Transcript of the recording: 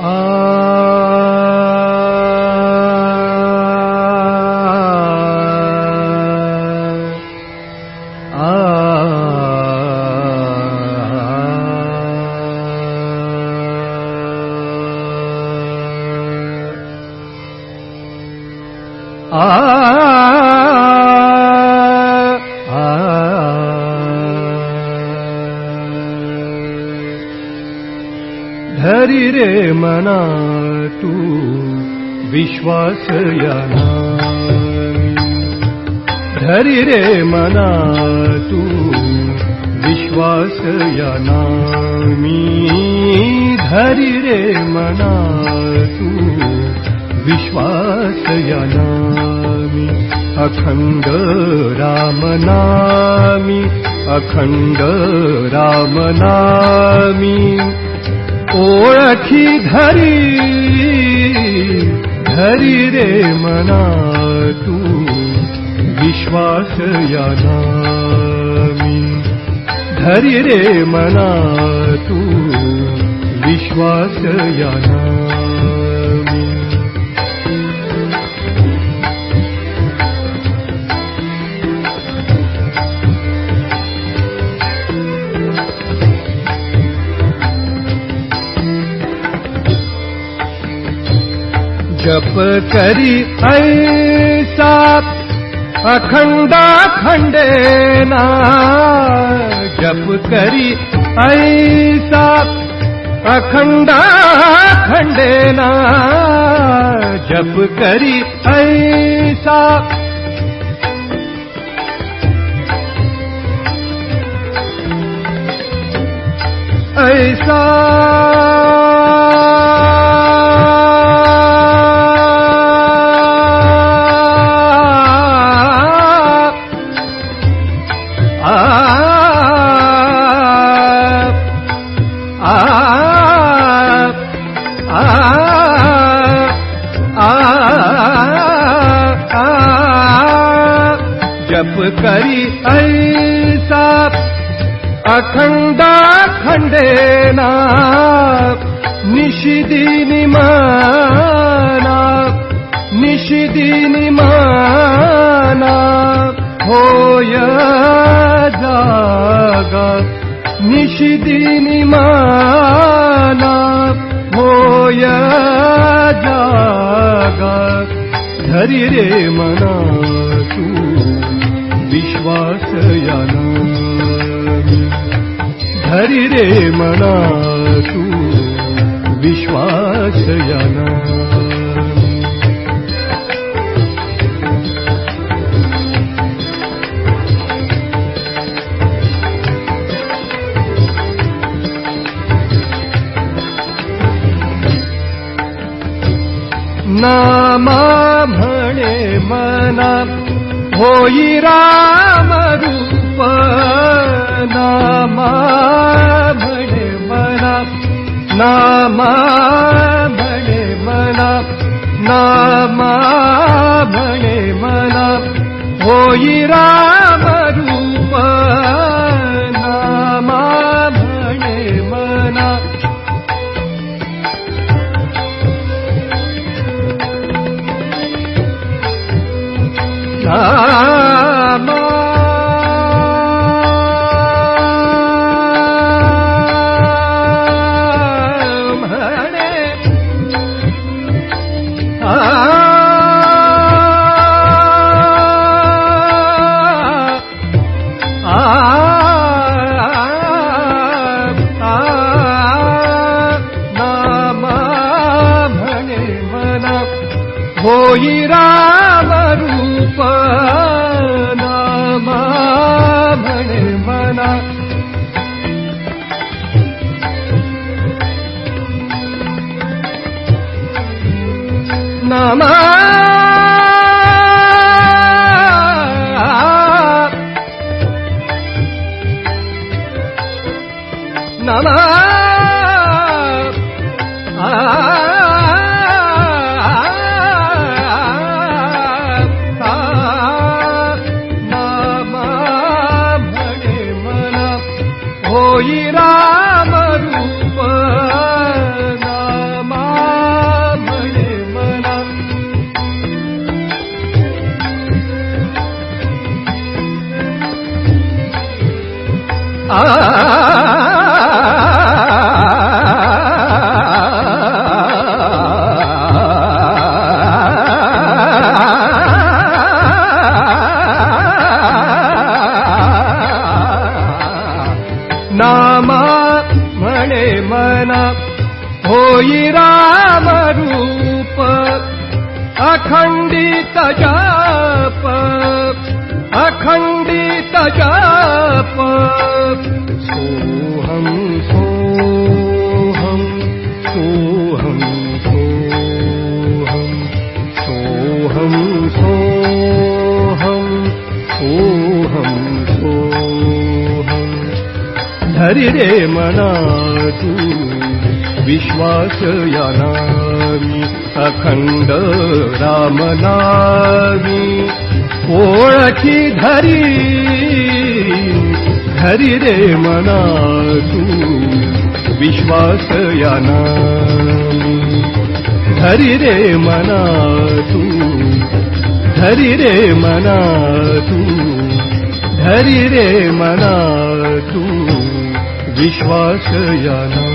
धरि रे मना तू विश्वास याना धरि रे मना तू विश्वास यानामी धरि रे मना तू विश्वास यानामी अखण्ड रामनामी अखण्ड रामनामी ओळखी धरी धरी रे मना तू विश्वास यानामी धरी रे मना तू विश्वास यानामी जप करी ऐसा अखंडा खंडेना जप करी ऐसा अखंडा खंडेना जप करी ऐसा। ऐसा जप करी ऐसा अखण्डा खण्डेना निशिदिनि माना निशिदिनि माना होय जागा निशिदिनि माना होय जागा धरि रे मना तू विश्वास याना धरि रे मना तू विश्वास म्हणे मना होई राम रूप नामा म्हणे मना नामा म्हणे मना नामा म्हणे मना होई राम होई राम रूप नामा म्हणे मना नामा सोई राम रूप मना। आ होई राम रूप अखंडित जाप। अखंडित जाप सोहम सोहम सोहम सोहम सोहम सोहम सोहम सोहम मना तू विश्वास यानामी अखंड रामनामी। ओळखी धरी धरी रे मना तू विश्वास यानामी। धरी रे मना तू धरी रे मना तू धरी रे मना तू विश्वास याना